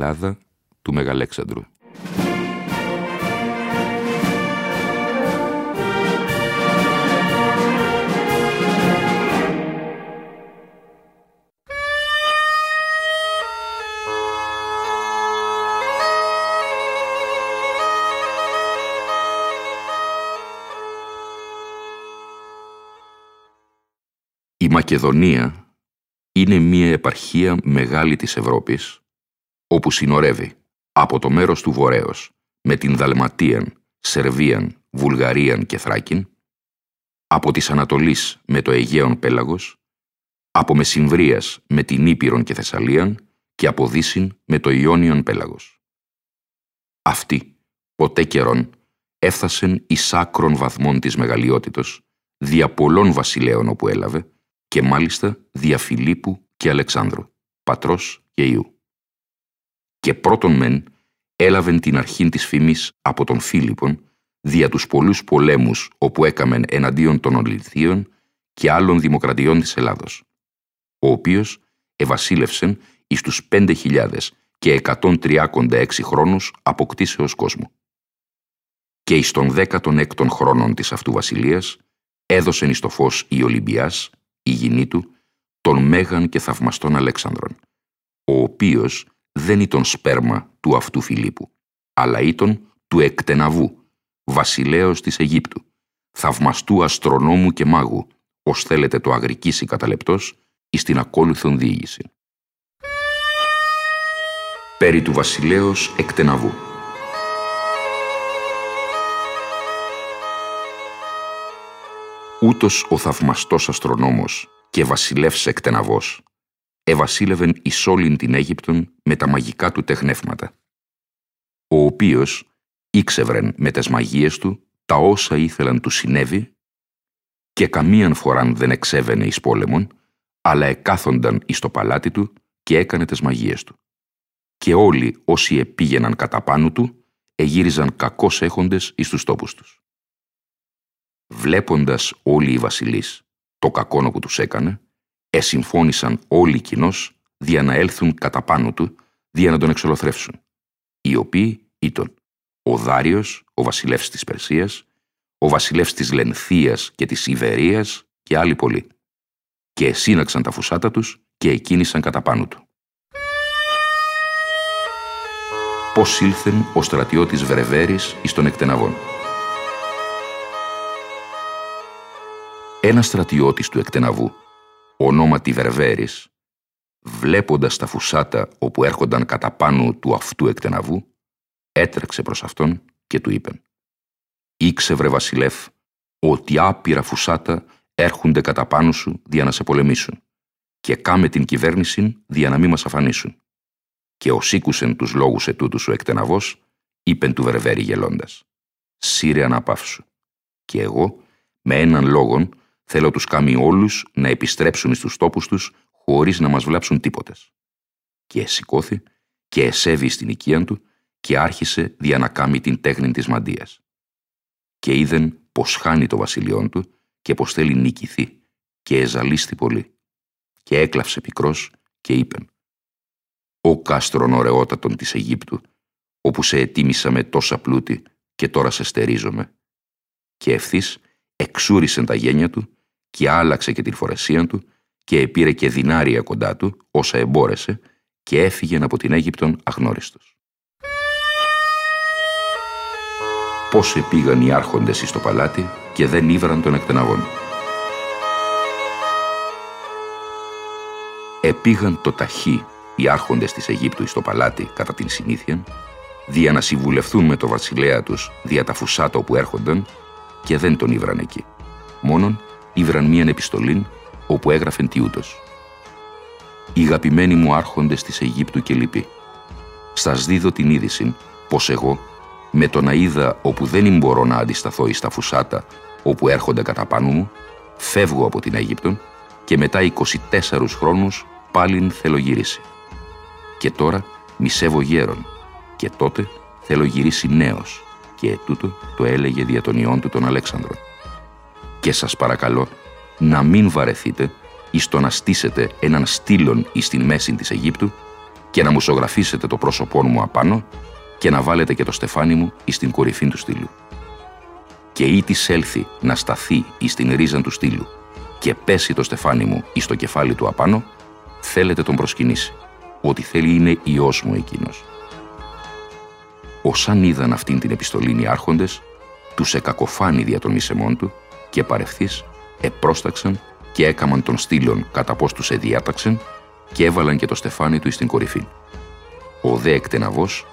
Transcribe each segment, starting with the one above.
Η φυλάδα του Μεγαλέξανδρου. Η Μακεδονία είναι μία επαρχία μεγάλη της Ευρώπης όπου συνορεύει από το μέρος του Βορέως με την Δαλματίαν, Σερβίαν, Βουλγαρίαν και Θράκην, από της Ανατολής με το Αιγαίον Πέλαγος, από Μεσημβρίας με την Ήπειρον και Θεσσαλίαν και από Δύσιν με το Ιόνιον Πέλαγος. Αυτοί, ποτέ καιρόν, έφτασεν εις άκρων βαθμών της μεγαλειότητος, δια πολλών βασιλέων όπου έλαβε, και μάλιστα δια Φιλίππου και Αλεξάνδρου, πατρός και ιού και πρώτον μεν έλαβεν την αρχήν της φήμης από τον Φίλιππον δια τους πολλούς πολέμους όπου έκαμεν εναντίον των Ολυθίων και άλλων δημοκρατιών της Ελλάδος, ο οποίος ευασίλευσεν εις τους πέντε χιλιάδες και 136 χρόνους αποκτήσεως κόσμου. Και εις των δέκατον έκτων χρόνων της αυτού βασιλείας έδωσεν εις το φως η Ολυμπιάς, η γυνή του, τον Μέγαν και θαυμαστόν Αλέξανδρον, ο οποίος δεν ήταν σπέρμα του αυτού Φιλίππου, αλλά ήταν του εκτεναβού, βασιλέως της Αιγύπτου, θαυμαστού αστρονόμου και μάγου, ως θέλετε το αγρικήσει καταλεπτός, εις την ακόλουθον διήγηση. Περί του βασιλέως εκτεναβού. Ούτως ο θαυμαστός αστρονόμος και βασιλεύς εκτεναβός, ευασίλευεν εις όλην την Αίγυπτον με τα μαγικά του τεχνεύματα. Ο οποίος ήξευρεν με τις μαγείες του τα όσα ήθελαν του συνέβη και καμίαν φοράν δεν εξέβαινε εις πόλεμον, αλλά εκάθονταν εις το παλάτι του και έκανε τις μαγείες του. Και όλοι όσοι επήγαιναν κατά πάνω του, εγύριζαν κακώς έχοντες εις τους τόπους τους. Βλέποντας όλοι οι βασιλείς το κακόνο που τους έκανε, εσυμφώνησαν όλοι κοινώ δια να έλθουν κατά πάνω του, δια να τον εξολοθρεύσουν, οι οποίοι ήταν ο Δάριος, ο βασιλεύς της Περσίας, ο βασιλεύς της Λενθίας και της Ιβερίας και άλλοι πολλοί. Και εσύναξαν τα φουσάτα τους και εκκίνησαν κατά πάνω του. Πώς ήλθεν ο στρατιώτης Βρεβέρης εις τον εκτεναβών. Ένας στρατιώτης του εκτεναβού, ονόματι Βερβέρης, βλέποντας τα φουσάτα όπου έρχονταν κατά πάνω του αυτού εκτεναβού, έτρεξε προς αυτόν και του είπε «Ήξευρε βασιλεύ ότι άπειρα φουσάτα έρχονται κατά πάνω σου δια να σε πολεμήσουν και κάμε την κυβέρνηση δια να μην μας αφανίσουν». Και ως ήκουσεν τους λόγους ετούτους ο εκτεναβός, είπεν του Βερβέρη γελώντας «Σύρε αναπαύσου και εγώ με έναν λόγον Θέλω τους κάμει όλους να επιστρέψουν στους τόπους τους χωρίς να μας βλάψουν τίποτες. Και σηκώθη και εσέβη στην οικία του και άρχισε δια να κάμει την τέχνη της μαντίας. Και είδεν πως χάνει το βασιλειόν του και πως θέλει νικηθεί και εζαλίστη πολύ. Και έκλαψε πικρός και είπεν «Ο κάστρον ωραιότατον της Αιγύπτου, όπου σε ετίμησα με τόσα πλούτη και τώρα σε στερίζομαι». Και ευθύς εξούρισεν τα γένια του και άλλαξε και την φορεσία του και επήρε και δινάρια κοντά του, όσα εμπόρεσε, και έφυγε από την Αίγυπτον αγνώριστος. Πώς επήγαν οι άρχοντες εις το παλάτι και δεν ήβραν τον εκτεναγόν. Επήγαν το ταχύ οι άρχοντες της Αιγύπτου εις το παλάτι κατά την συνήθεια, δια να συμβουλευτούν με το βασιλέα τους δια τα φουσάτο που έρχονταν και δεν τον ήβραν εκεί. Μόνον ήβραν μίαν επιστολήν όπου έγραφεν τιούτος. «Οι αγαπημένοι μου άρχοντες της Αιγύπτου και λυπή. Σας δίδω την είδηση πως εγώ, με τον αίδα όπου δεν μπορώ να αντισταθώ εις τα φουσάτα όπου έρχονται κατά πάνω μου, φεύγω από την Αίγυπτον και μετά 24 χρόνους πάλιν θέλω γυρίσει. Και τώρα μισεύω γέρον και τότε θέλω γυρίσει νέος και τούτο το έλεγε δια των ιών του τον Αλέξανδρο. Και σας παρακαλώ να μην βαρεθείτε εις το να στήσετε έναν στήλον εις την μέση της Αιγύπτου και να μουσογραφίσετε το πρόσωπό μου απάνω και να βάλετε και το στεφάνι μου εις την κορυφή του στήλου. Και ή της έλθει να σταθεί εις την ρίζα του στήλου και πέσει το στεφάνι μου εις το κεφάλι του απάνω, θέλετε τον προσκυνήσει. Ό,τι θέλει είναι ιός μου εκείνος. Όσαν είδαν αυτήν την επιστολή οι άρχοντες, τους εκακοφάνει δια των μισεμών του και παρευθείς επρόσταξαν και έκαμαν τον στήλων κατά πώς τους εδιάταξαν και έβαλαν και το στεφάνι του εις την κορυφή. Ο δε εκτεναβός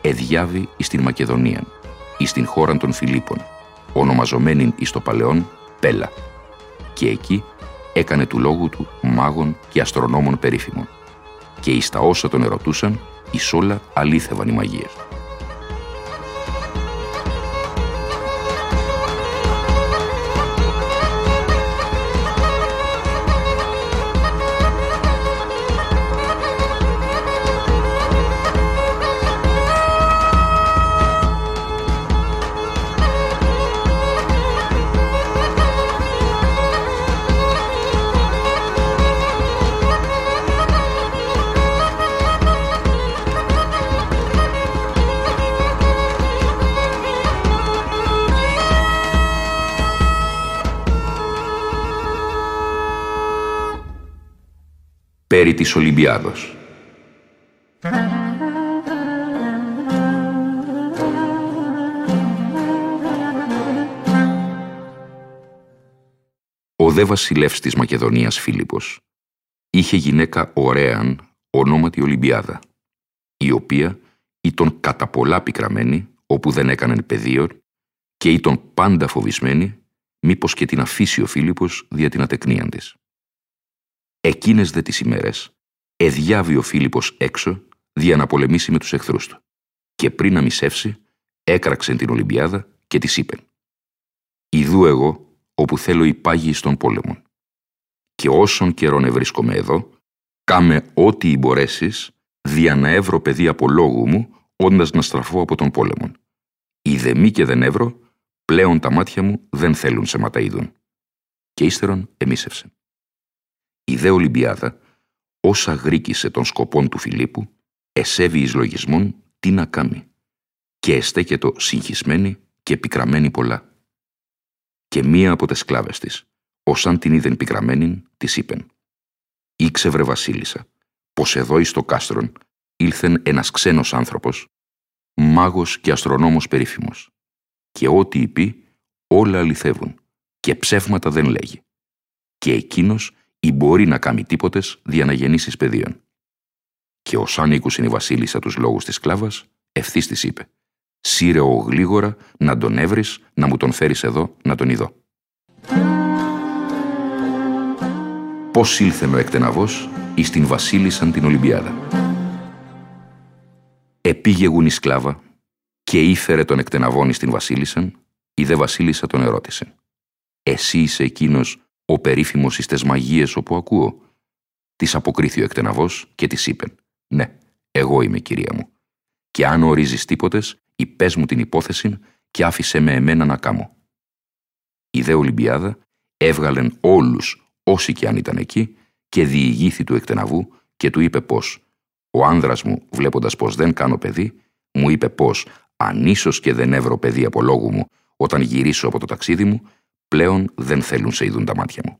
εδιάβη εις την Μακεδονία, εις την χώρα των Φιλίππων, ονομαζομένην εις το παλαιόν Πέλα. Και εκεί έκανε του λόγου του μάγων και αστρονόμων περίφημων. Και εις τα όσα τον ερωτούσαν, εις όλα αλήθευαν οι μαγείες περί της Ολυμπιάδος. Ο δε βασιλεύς της Μακεδονίας Φίλιππος είχε γυναίκα ωραίαν ονόματι Ολυμπιάδα, η οποία ήταν κατά πολλά πικραμένη, όπου δεν έκαναν πεδίο, και ήταν πάντα φοβισμένη, μήπως και την αφήσει ο Φίλιππος δια την ατεκνία της. Εκείνες δε τις ημέρες εδιάβει ο Φίλιππος έξω δια να πολεμήσει με τους εχθρούς του και πριν να μισεύσει έκραξε την Ολυμπιάδα και της είπε «Ιδού εγώ όπου θέλω υπάγει στον πόλεμο και όσον καιρόν ευρίσκομαι εδώ κάμε ό,τι μπορέσεις δια να έβρω παιδί από λόγου μου όντας να στραφώ από τον πόλεμο. Είδε μη και δεν έβρω, πλέον τα μάτια μου δεν θέλουν σε ματαΐδουν. Και ύστερον εμίσευσε. Η δε Ολυμπιάδα, όσα γρήκησε των σκοπών του Φιλίππου, εσέβη εις λογισμόν τι να κάνει και εστέκετο συγχυσμένη και πικραμένη πολλά. Και μία από τις σκλάβες της, όσαν την είδεν πικραμένη, της είπεν «Ήξευρε βασίλισσα, πως εδώ εις το κάστρον ήλθεν ένας ξένος άνθρωπος, μάγος και αστρονόμος περίφημος, και ό,τι είπε όλα αληθεύουν και ψεύματα δεν λέγει. Και εκείνος ή μπορεί να κάνει τίποτες δια να γεννήσεις παιδίων. Και ω αν ήκουσιν η Βασίλισσα τους λόγους της σκλάβας, ευθύς της είπε: Σύρε ο γλίγορα να τον έβρεις, να μου τον φέρεις εδώ να τον ειδώ. Πώς ήλθε ο εκτεναβός εις την Βασίλισσαν την Ολυμπιάδα. Επήγεγουν η σκλάβα και ήφερε τον εκτεναβόν εις την Βασίλισσαν, η δε Βασίλισσα τον ερώτησε. Εσύ είσαι εκείνος ο περίφημος εις τες μαγείες όπου ακούω. Της αποκρίθη ο εκτεναβός και της είπε «Ναι, εγώ είμαι κυρία μου. Και αν ορίζεις τίποτες, υπές μου την υπόθεση και άφησε με εμένα να κάμω». Η δε Ολυμπιάδα έβγαλεν όλους όσοι και αν ήταν εκεί και διηγήθη του εκτεναβού και του είπε πως «Ο άνδρας μου, βλέποντας πως δεν κάνω παιδί, μου είπε πως αν ίσως και δεν έβρω παιδί από λόγου μου όταν γυρίσω από το ταξίδι μου, πλέον δεν θέλουν σε ειδούν τα μάτια μου.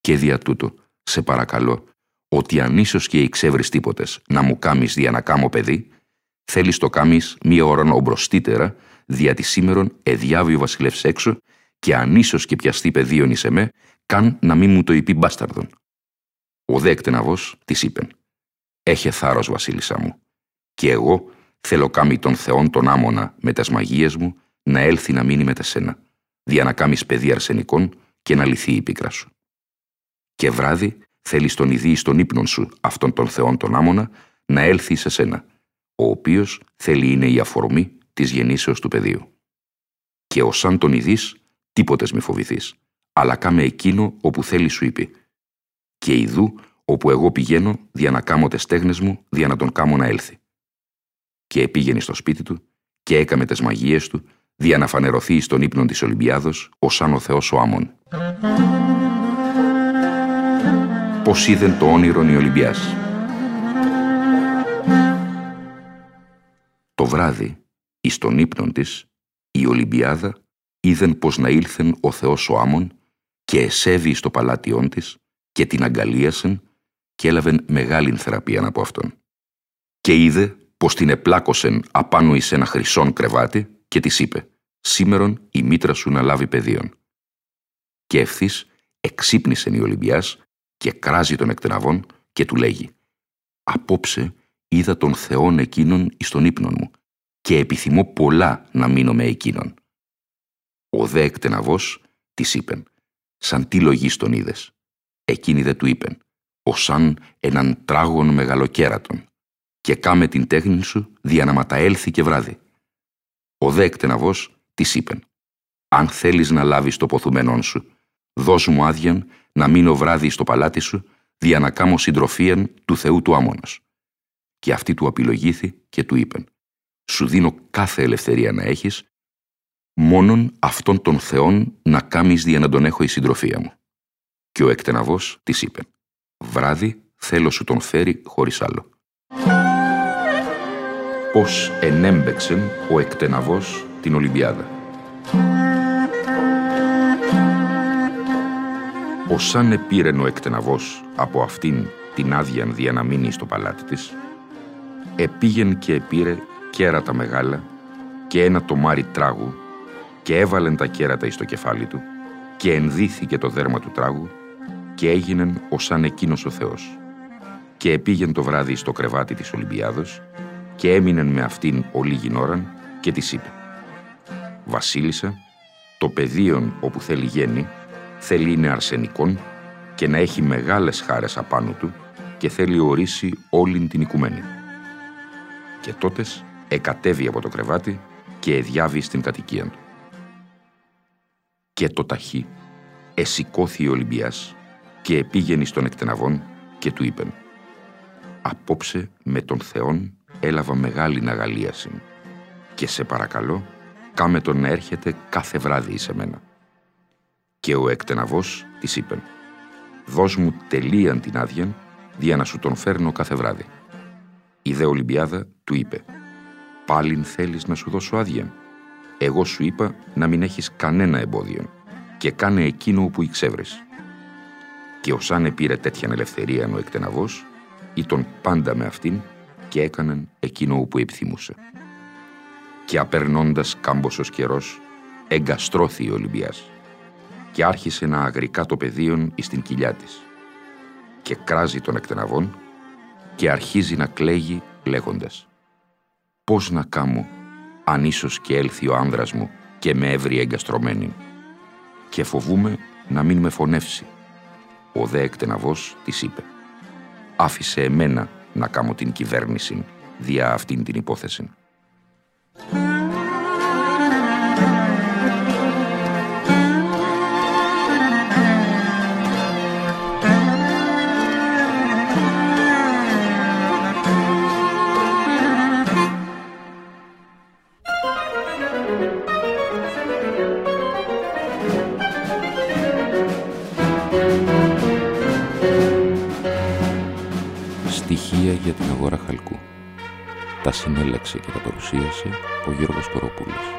Και δια τούτο, σε παρακαλώ, ότι αν ίσως και εξεύρεις τίποτες να μου κάμεις δια να κάμω παιδί, θέλεις το κάμεις μία ώρα ομπροστήτερα, δια της σήμερον εδιάβει ο βασιλεύς έξω και αν ίσως και πιαστεί πεδίον εις εμέ, καν να μην μου το είπε μπάσταρδον. Ο δε εκτεναβός της είπεν «Έχε θάρρος, βασίλισσα μου, και εγώ θέλω κάμει τον Θεόν τον άμονα με τας μαγείες μου να έλθει να μείνει με τας σένα, δια να κάμεις παιδί αρσενικών και να λυθεί η πίκρα σου. Και βράδυ θέλεις τον ιδί στον ύπνον σου αυτόν τον Θεόν τον άμονα να έλθει σε σένα, ο οποίος θέλει είναι η αφορμή της γεννήσεως του πεδίου. Και ως αν τον ιδείς, τίποτες μη φοβηθείς, αλλά κάμε εκείνο όπου θέλει σου είπε. Και ιδού όπου εγώ πηγαίνω δια να κάμω τες στέγνες μου, δια να τον κάμω να έλθει. Και επήγαινε στο σπίτι του και έκαμε τες μαγείες του, δια να φανερωθεί στον ύπνον της Ολυμπιάδος, ως αν ο Θεός ο Άμων. Πώς είδεν το όνειρο η Ολυμπιάς. Το βράδυ, εις τον ύπνον της, η Ολυμπιάδα είδεν πως να ήλθεν ο Θεός ο Άμων και εσέβη στο παλάτιόν της και την αγκαλίασεν και έλαβεν μεγάλην θεραπεία από αυτόν. Και είδε πως την επλάκωσεν απάνω εις ένα χρυσόν κρεβάτι και της είπε «Σήμερον η μήτρα σου να λάβει πεδίον». Και ευθύς εξύπνησεν η Ολυμπιάς και κράζει τον εκτεναβών και του λέγει «Απόψε είδα τον Θεόν εκείνον εις τον ύπνον μου και επιθυμώ πολλά να μείνω με εκείνον». Ο δε εκτεναβός της είπεν «Σαν τι λογής τον είδες». Εκείνη δε του είπεν «Ως σαν έναν τράγον μεγαλοκέρατον και κάμε την τέχνη σου δια να ματαέλθει και βράδυ». Ο δε εκτεναβός της είπεν «Αν θέλεις να λάβεις το ποθουμένον σου, δώσ' μου άδειαν να μείνω βράδυ στο παλάτι σου, δια να κάμω συντροφίαν του Θεού του Άμονος. Και αυτή του απειλογήθη και του είπεν, σου δίνω κάθε ελευθερία να έχεις, μόνον αυτόν τον Θεόν να κάμεις δια να τον έχω η συντροφία μου. Και ο εκτεναβός της είπε, βράδυ θέλω σου τον φέρει χωρίς άλλο. Πώς ενέμπεξεν ο εκτεναβός την Ολυμπιάδα. Ωσάν επήρεν ο εκτεναβός από αυτήν την άδεια δια να μείνει στο παλάτι της, επήγεν και επήρε κέρατα μεγάλα και ένα τομάρι τράγου και έβαλεν τα κέρατα εις το κεφάλι του και ενδύθηκε το δέρμα του τράγου και έγινεν ωσάν εκείνος ο Θεός. Και επήγεν το βράδυ στο κρεβάτι της Ολυμπιάδος και έμεινεν με αυτήν ολίγην ώραν και της είπε «Βασίλισσα, το πεδίον όπου θέλει γέννη θέλει είναι αρσενικόν και να έχει μεγάλες χάρες απάνω του και θέλει ορίσει όλην την οικουμένη. Και τότες εκατέβει από το κρεβάτι και εδιάβει στην κατοικία του. Και το ταχύ εσηκώθη ο Ολυμπιάς και επήγαινε στον εκτεναβόν και του είπεν «Απόψε με τον Θεόν έλαβα μεγάλη αγαλίαση και σε παρακαλώ κάμε τον να έρχεται κάθε βράδυ σε μένα». Και ο εκτεναβός της είπεν «Δώσ' μου τελείαν την άδεια, δια να σου τον φέρνω κάθε βράδυ». Η δε Ολυμπιάδα του είπε «Πάλιν θέλεις να σου δώσω άδεια. Εγώ σου είπα να μην έχεις κανένα εμπόδιο και κάνε εκείνο που εξεύρεις». Και ως αν επήρε τέτοια ελευθερία ο εκτεναβός, ήταν πάντα με αυτήν και έκαναν εκείνο που επιθυμούσε. Και απερνώντας κάμποσος καιρός, εγκαστρώθη ο Ολυμπιάς και άρχισε να αγρικά το πεδίον εις την κοιλιά της. Και κράζει τον εκτεναβών και αρχίζει να κλαίγει λέγοντας «Πώς να κάμω αν ίσως και έλθει ο άνδρας μου και με έβρι εγκαστρωμένη και φοβούμε να μην με φωνεύσει». Ο δε εκτεναβός της είπε «Άφησε εμένα να κάμω την κυβέρνηση δια αυτήν την υπόθεση». Την αγορά χαλκού. Τα συνέλεξε και τα παρουσίασε ο Γιώργος Κοροπούλος.